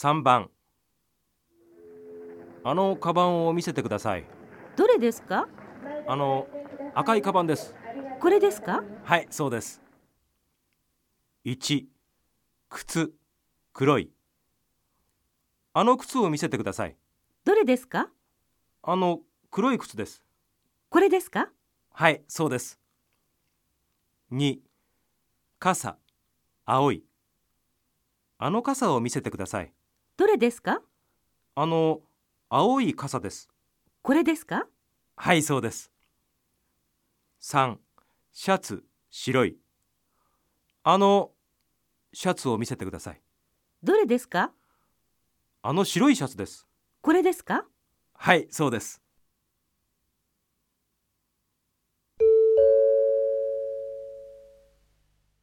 3番。あのカバンを見せてください。どれですか？あの赤いカバンです。これですか？はいそうです。1靴黒い。あの靴を見せてください。どれですか？あの黒い靴です。これですか？はいそうです。2傘青い。あの傘を見せてくださいどれですか？あの青い傘です。これですか？はいそうです。3シャツ白い。あのシャツを見せてください。どれですか？あの白いシャツです。これですか？はいそうです